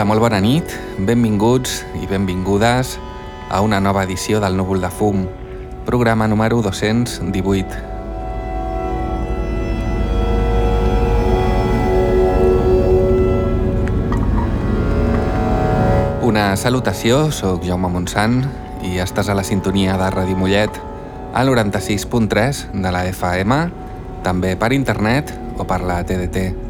Hola, molt bona nit, benvinguts i benvingudes a una nova edició del Núvol de Fum, programa número 218. Una salutació, sóc Jaume Montsant i estàs a la sintonia de Ràdio Mollet al 96.3 de la FM, també per internet o per la TDT.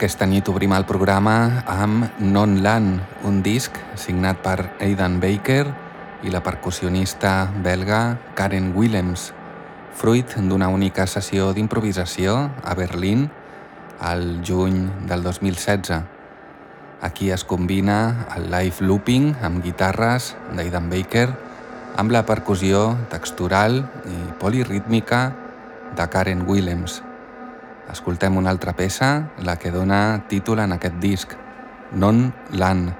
Aquesta nit obrim el programa amb Non Land, un disc signat per Aidan Baker i la percussionista belga Karen Willems, fruit d'una única sessió d'improvisació a Berlín al juny del 2016. Aquí es combina el live looping amb guitarres d'Aidan Baker amb la percussió textural i polirítmica de Karen Willems. Escoltem una altra peça, la que dona títol en aquest disc, Non Lan.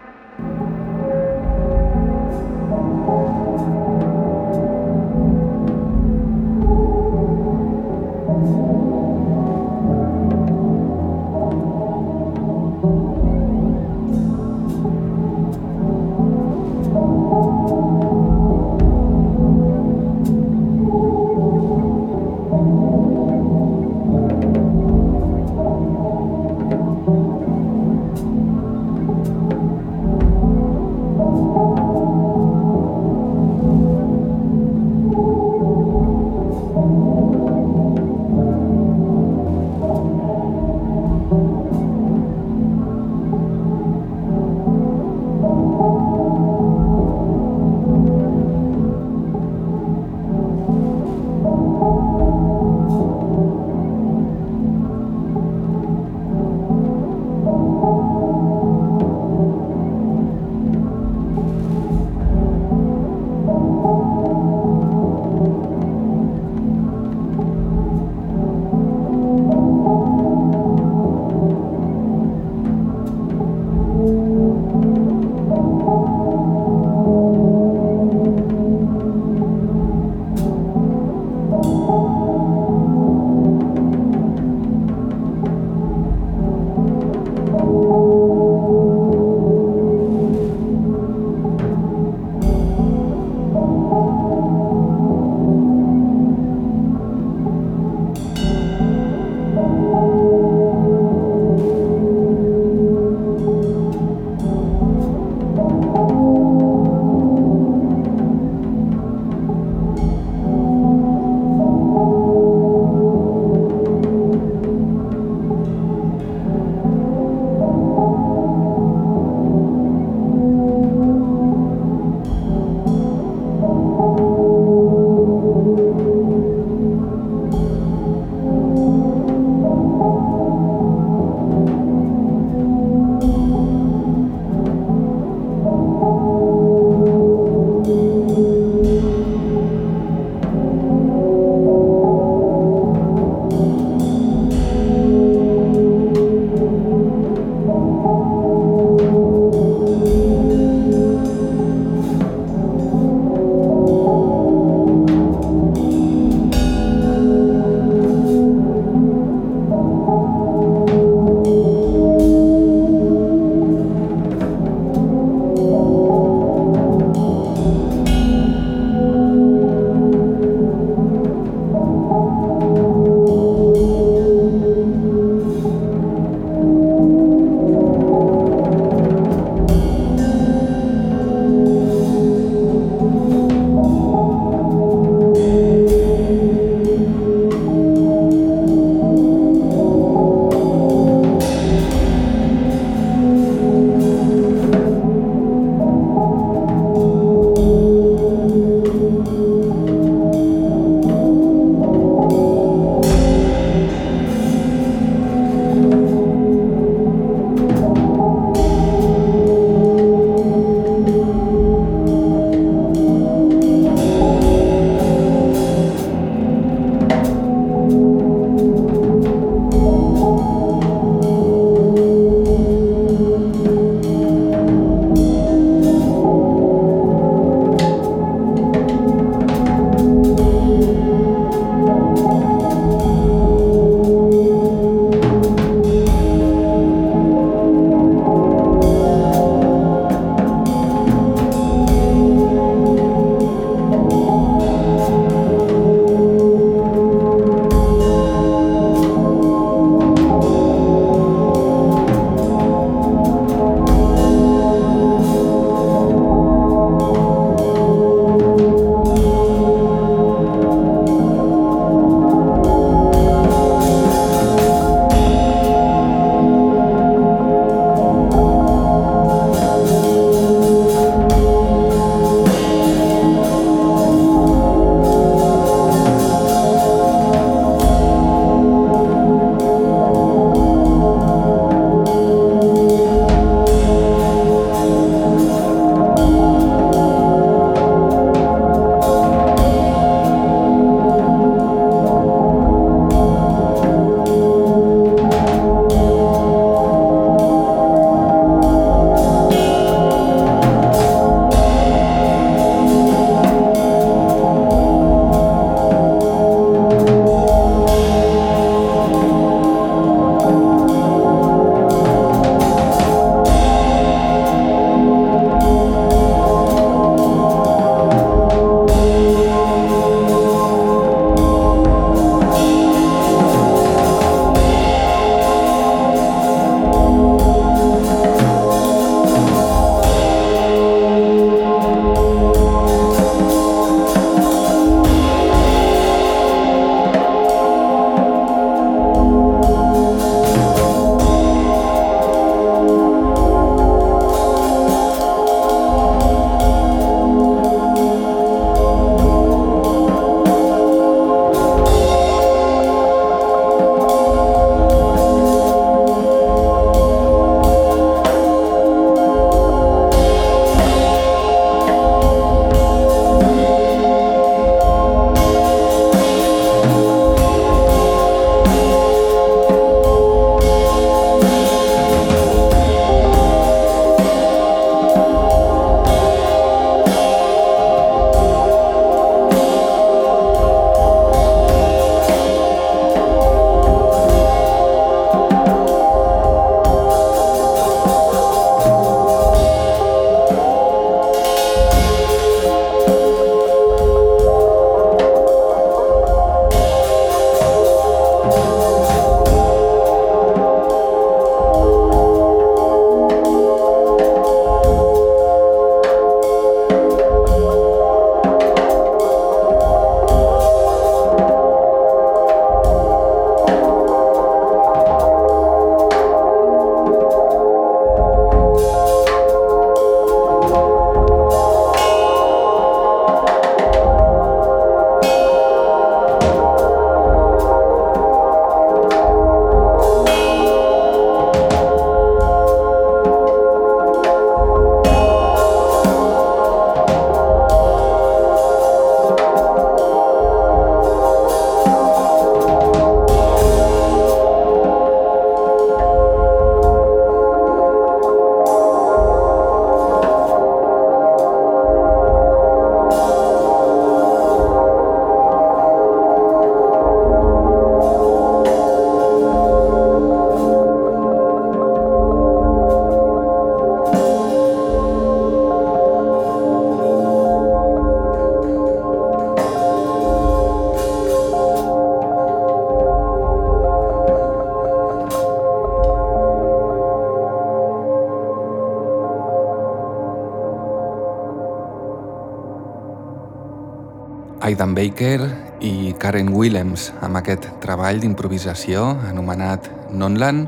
Aidan Baker i Karen Willems amb aquest treball d'improvisació anomenat Nonland,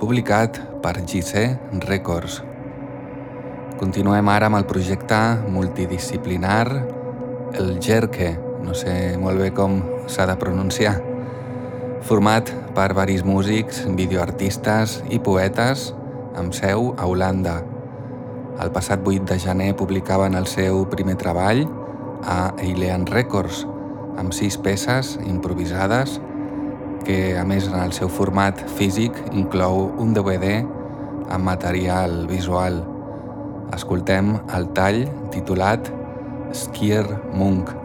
publicat per GC Records. Continuem ara amb el projecte multidisciplinar El Jerke, no sé molt bé com s'ha de pronunciar, format per varis músics, videoartistes i poetes amb seu a Holanda. El passat 8 de gener publicaven el seu primer treball a Eilean Records, amb sis peces improvisades que, a més en el seu format físic, inclou un DVD amb material visual. Escoltem el tall titulat Skier Munk.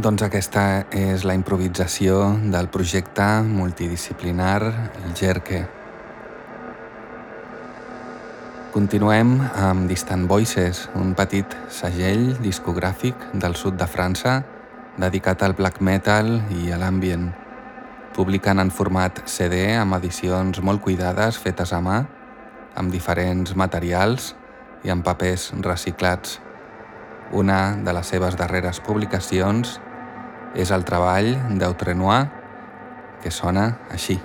Doncs aquesta és la improvisació del projecte multidisciplinar El Jerke. Continuem amb Distant Voices, un petit segell discogràfic del sud de França dedicat al black metal i a l'ambient. Publiquen en format CD amb edicions molt cuidades fetes a mà, amb diferents materials i amb papers reciclats. Una de les seves darreres publicacions és el treball d'Outrenoir, que sona així.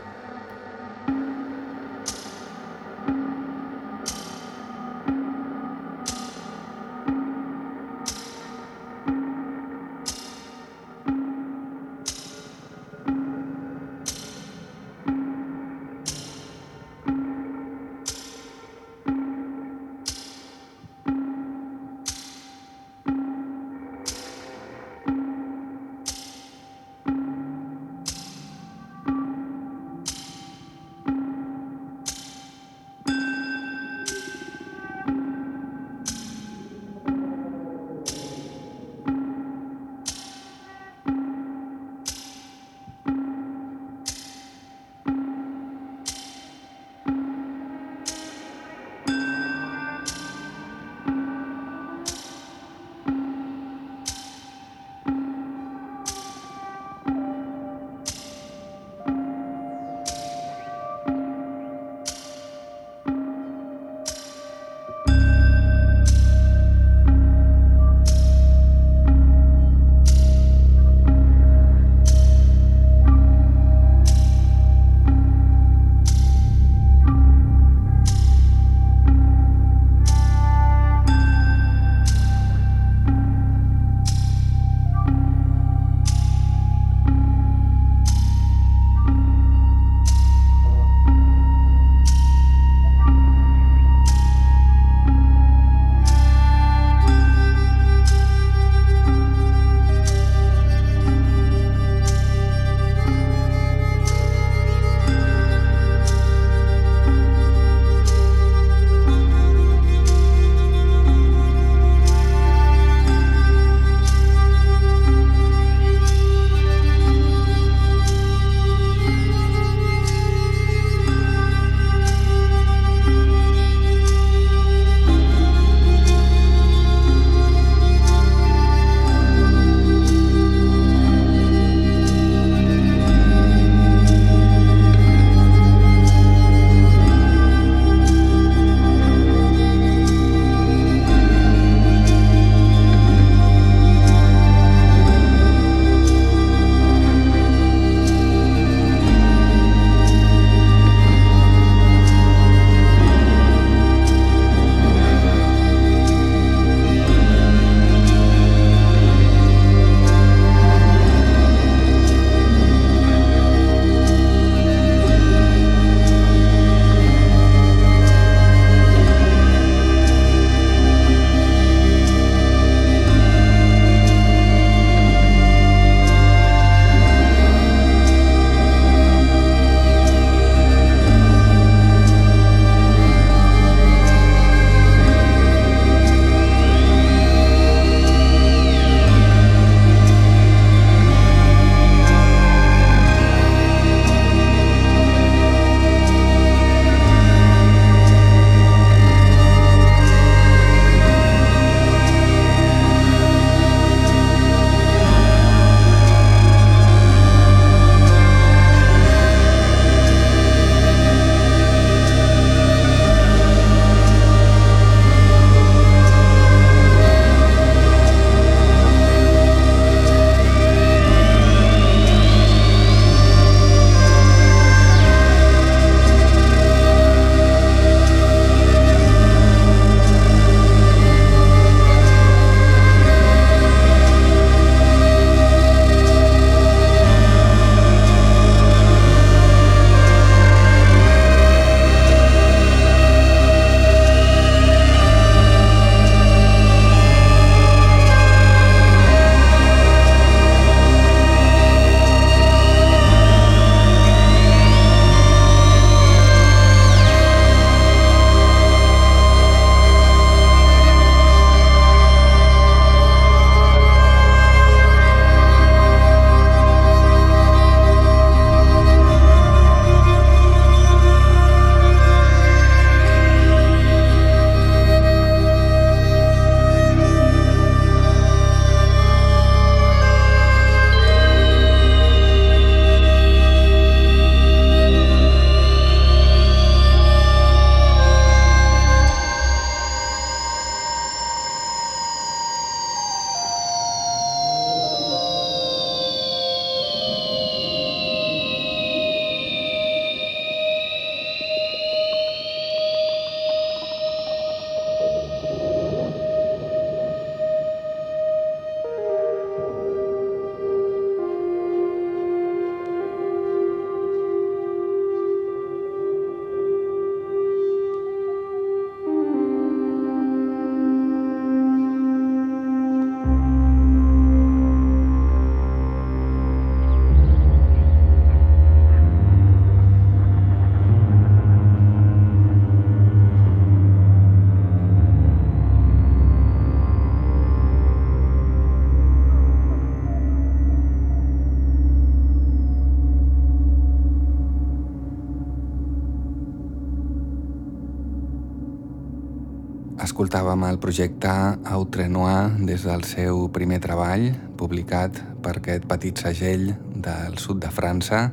Escoltàvem el projecte Outrenoir des del seu primer treball, publicat per aquest petit segell del sud de França,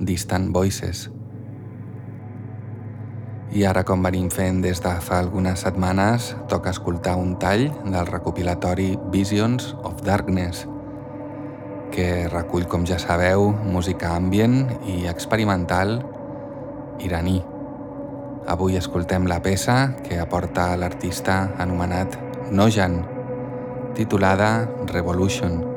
Distant Voices. I ara, com venim fent des de fa algunes setmanes, toca escoltar un tall del recopilatori Visions of Darkness, que recull, com ja sabeu, música ambient i experimental iraní. Avui escoltem la peça que aporta l'artista anomenat Nojan, titulada Revolution.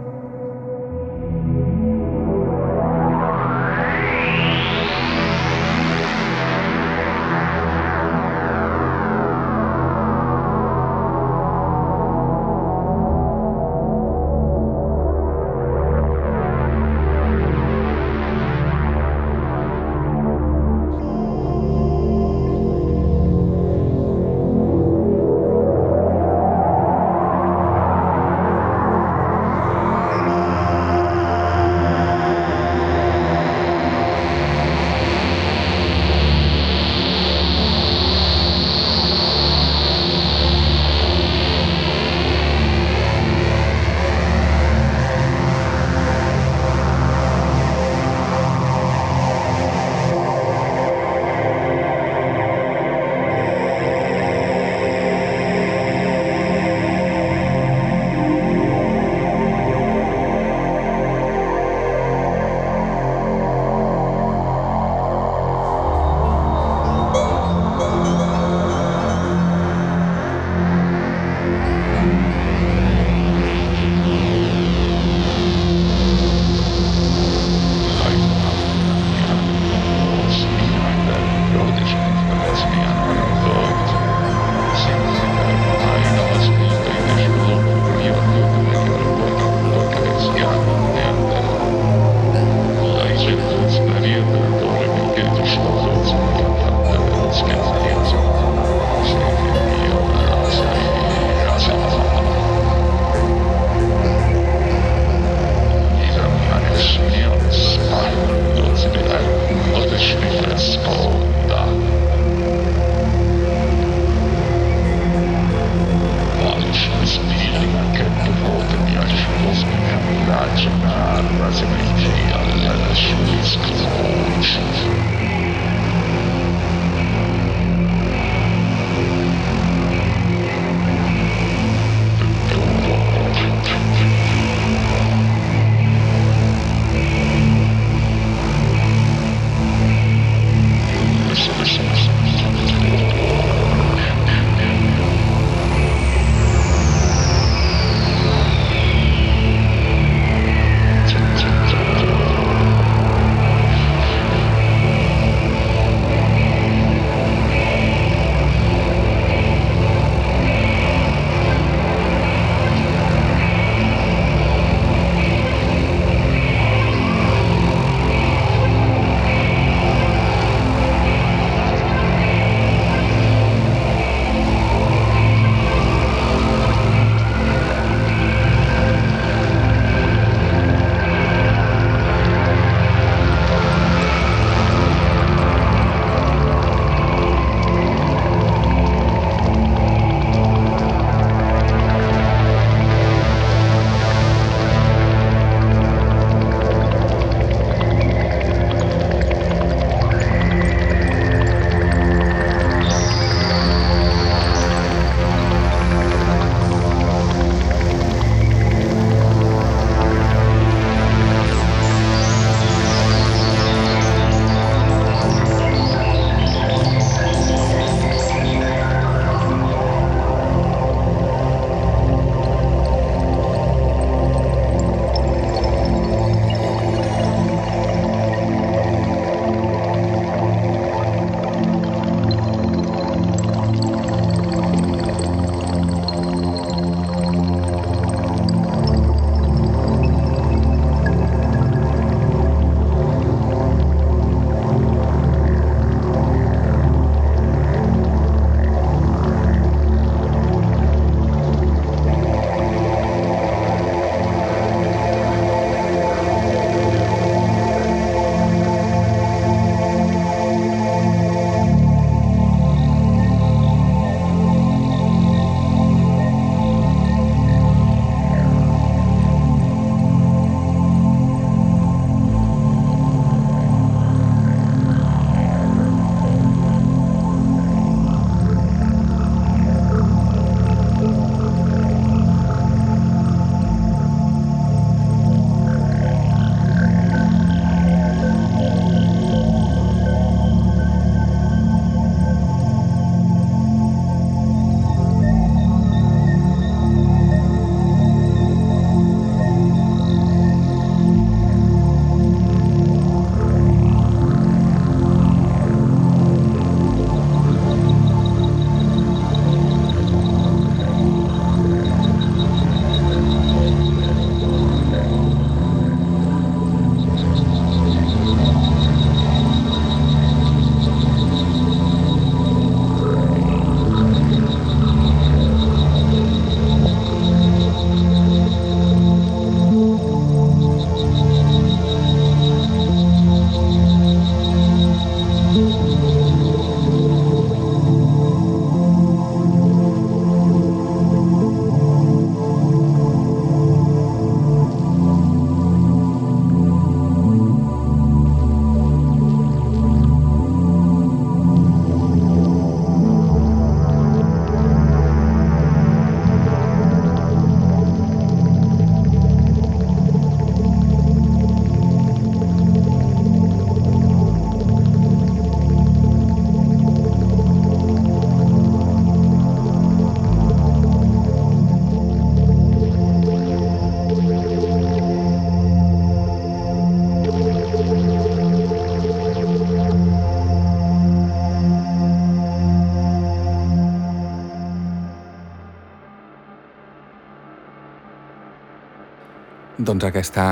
Doncs aquesta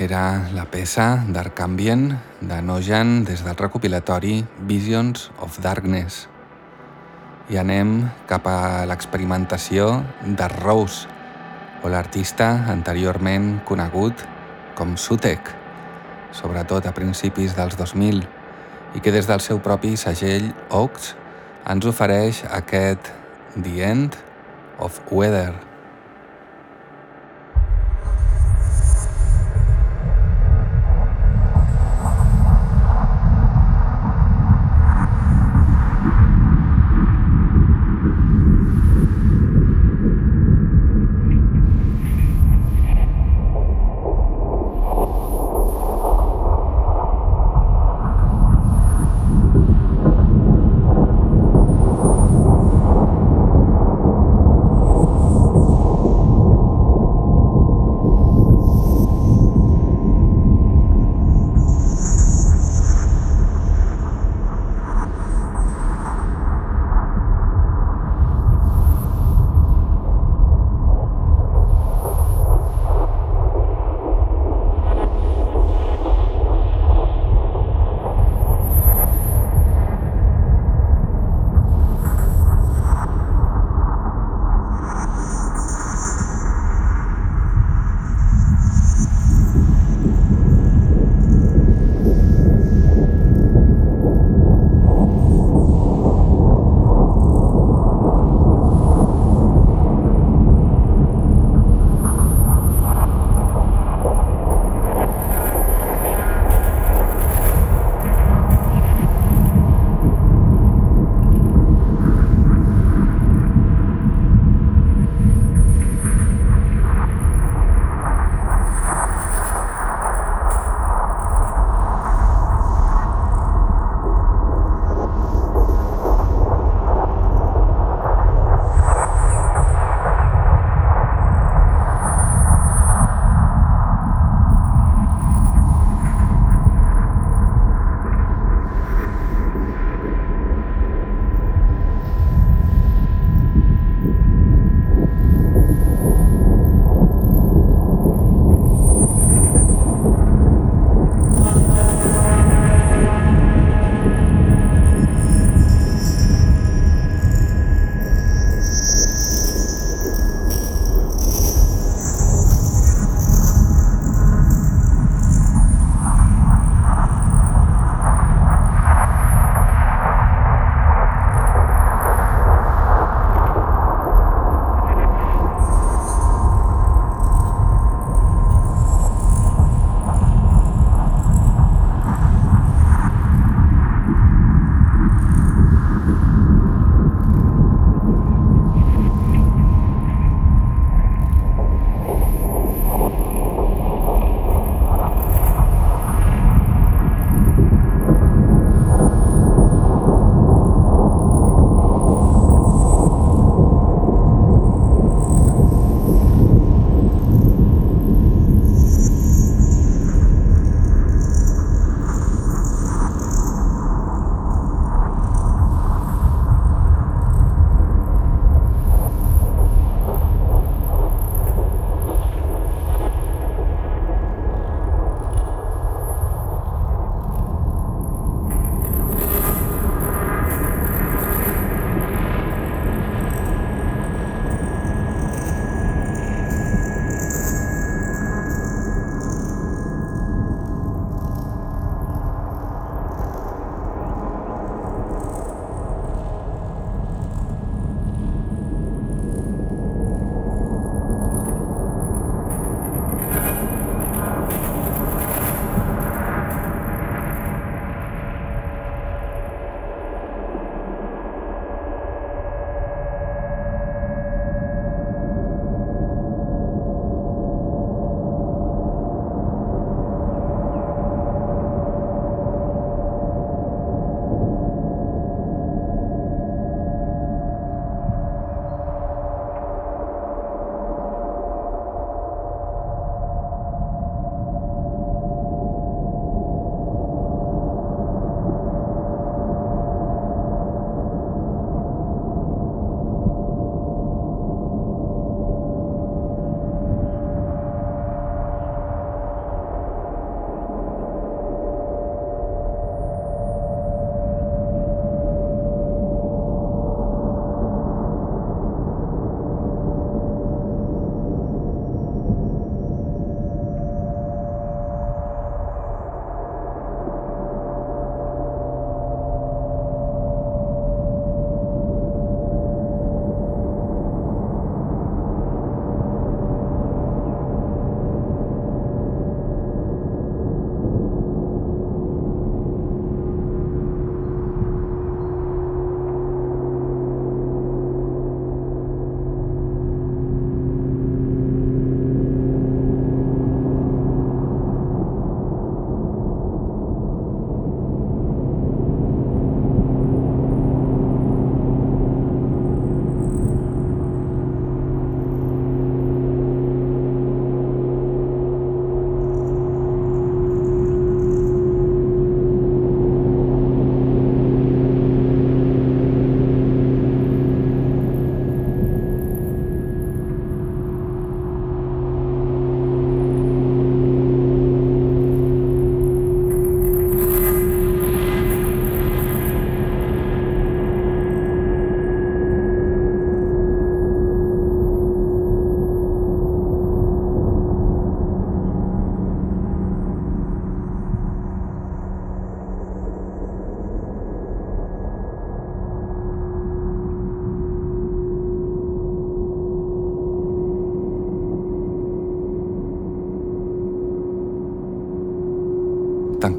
era la peça Dark Ambient de Nojan des del recopilatori Visions of Darkness. I anem cap a l'experimentació de Rose, o l'artista anteriorment conegut com Sutek, sobretot a principis dels 2000, i que des del seu propi segell Oaks ens ofereix aquest The End of Weather.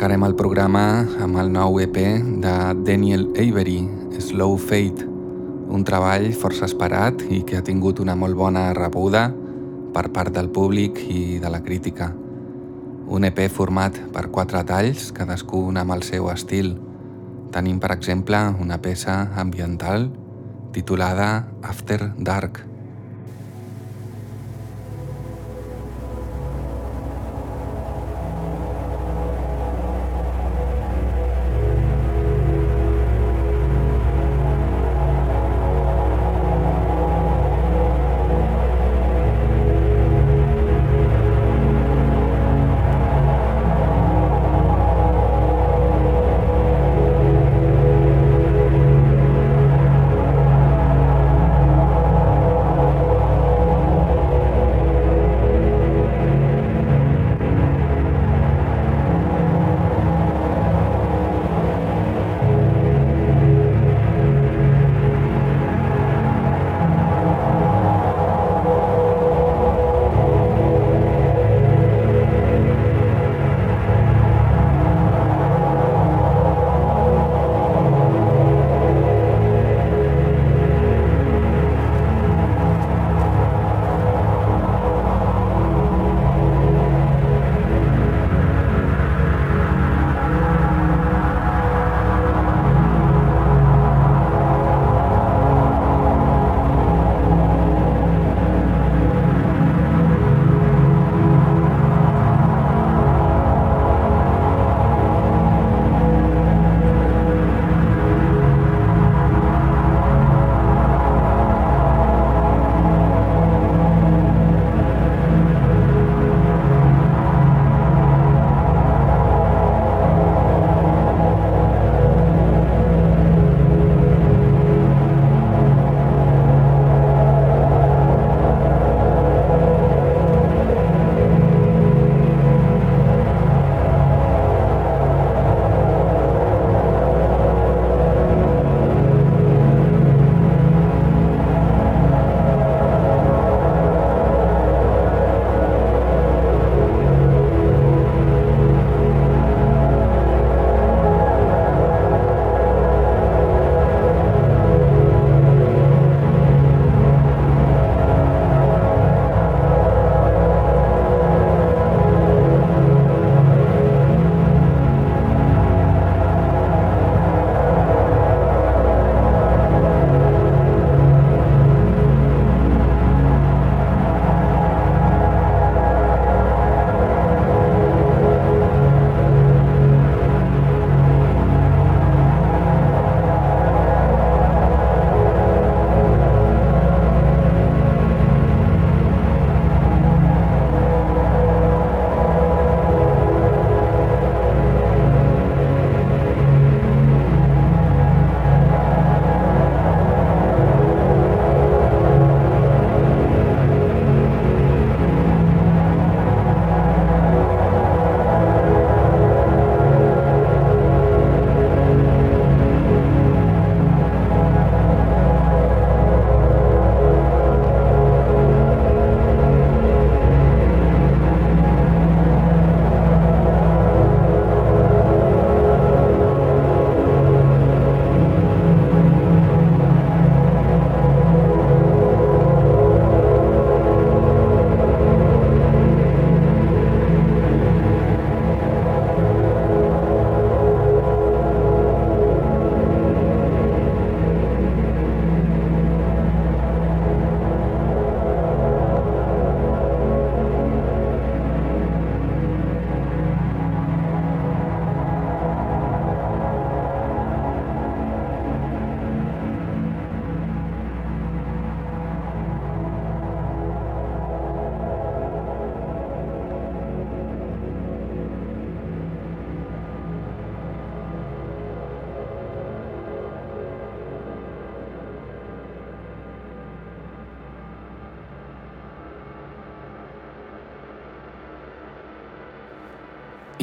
Tancarem el programa amb el nou EP de Daniel Avery, Slow Fate, un treball força esperat i que ha tingut una molt bona rebuda per part del públic i de la crítica. Un EP format per quatre talls, cadascun amb el seu estil. Tenim, per exemple, una peça ambiental titulada After Dark.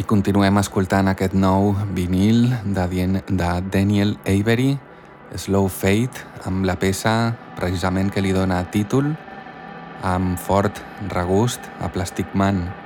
Continuem escoltant aquest nou vinil de, de Daniel Avery, Slow Fate, amb la peça precisament que li dona títol, amb fort regust a Plastic Man.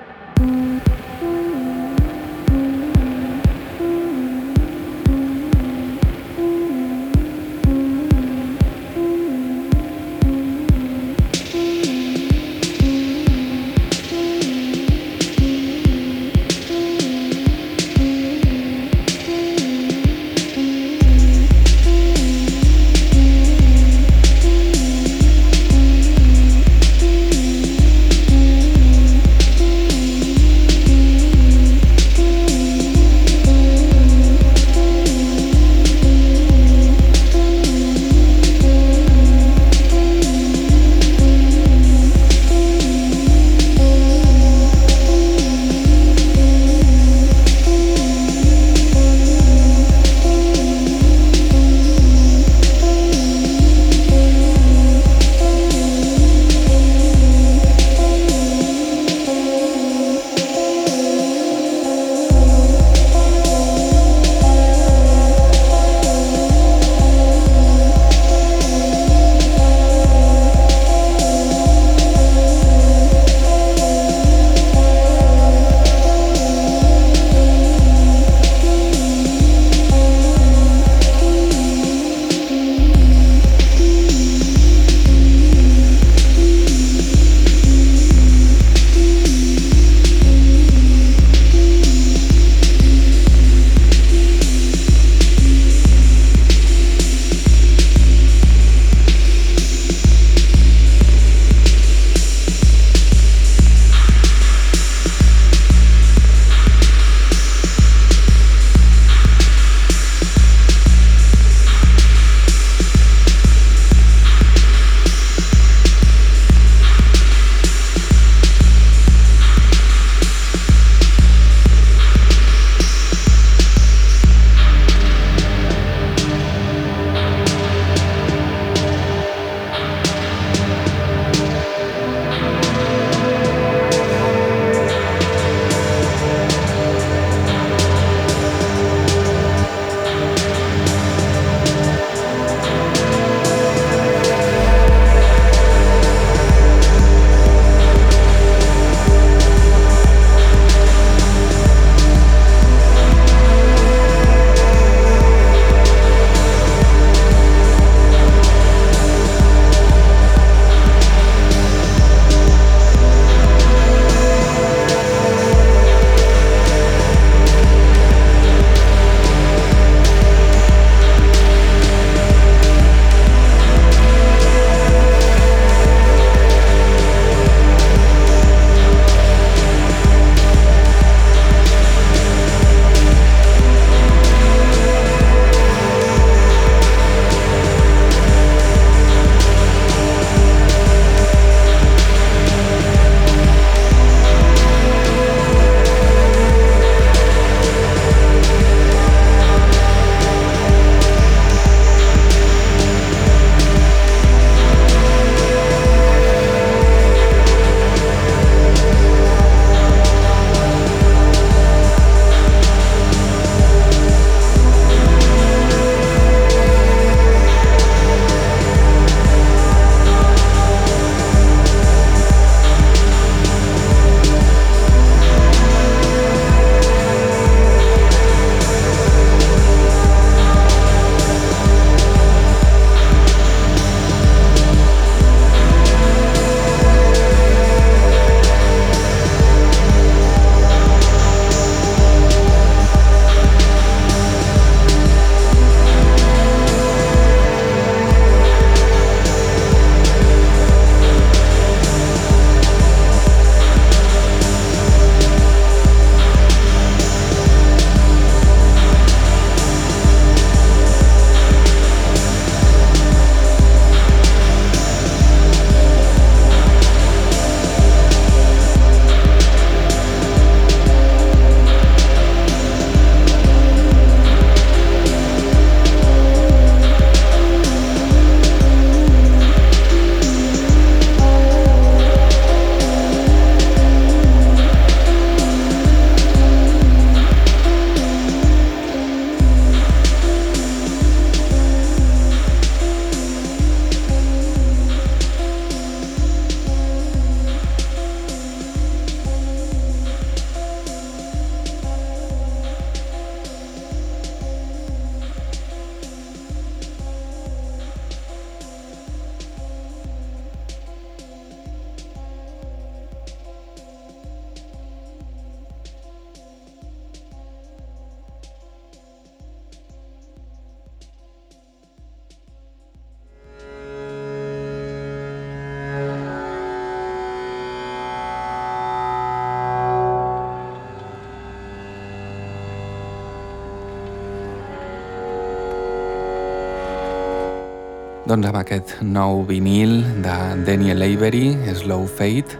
Doncs amb aquest nou vinil de Daniel Avery, Slow Fate,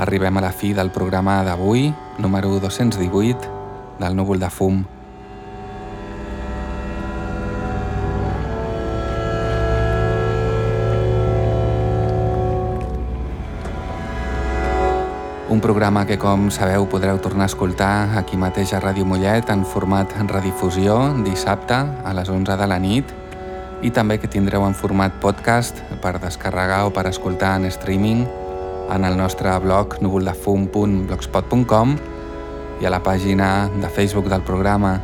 arribem a la fi del programa d'avui, número 218, del núvol de fum. Un programa que, com sabeu, podreu tornar a escoltar aquí mateix a Ràdio Mollet en format redifusió dissabte a les 11 de la nit i també que tindreu en format podcast per descarregar o per escoltar en streaming en el nostre blog núvoldefum.blogspot.com i a la pàgina de Facebook del programa.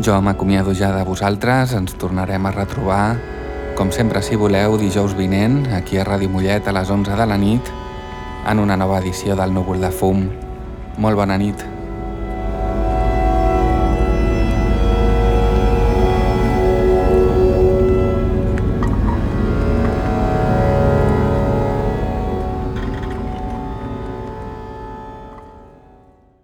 Jo m'acomiado ja de vosaltres, ens tornarem a retrobar com sempre, si voleu, dijous vinent, aquí a Ràdio Mollet a les 11 de la nit, en una nova edició del Núvol de Fum. Molt bona nit.